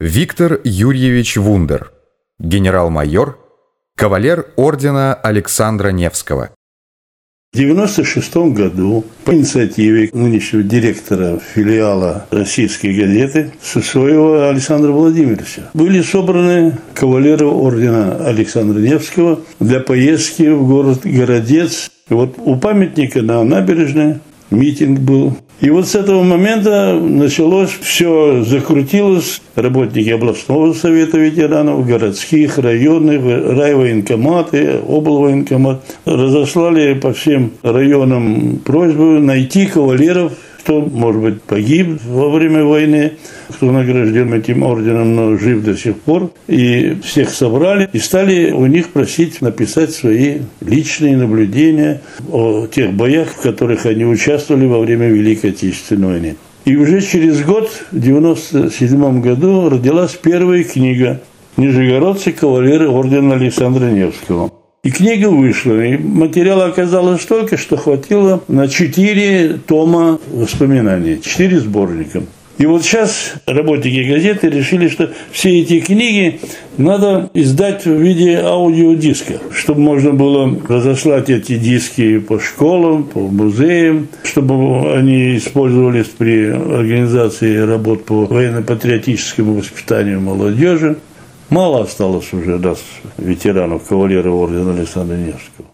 Виктор Юрьевич Вундер, генерал-майор, кавалер ордена Александра Невского. В 1996 году по инициативе нынешнего директора филиала «Российской газеты» со своего Александра Владимировича были собраны кавалеры ордена Александра Невского для поездки в город Городец. Вот у памятника на набережной митинг был. И вот с этого момента началось, все закрутилось. Работники областного совета ветеранов, городских, районных, райвоенкоматы, облвоенкомат разослали по всем районам просьбу найти кавалеров кто, может быть, погиб во время войны, кто награжден этим орденом, но жив до сих пор. И всех собрали и стали у них просить написать свои личные наблюдения о тех боях, в которых они участвовали во время Великой Отечественной войны. И уже через год, в 1997 году, родилась первая книга «Нижегородцы кавалеры ордена Александра Невского». И книга вышла, и материала оказалось столько, что хватило на четыре тома воспоминаний, четыре сборника. И вот сейчас работники газеты решили, что все эти книги надо издать в виде аудиодиска, чтобы можно было разослать эти диски по школам, по музеям, чтобы они использовались при организации работ по военно-патриотическому воспитанию молодежи. Мало осталось уже нас, ветеранов, кавалеров ордена Александра Невского.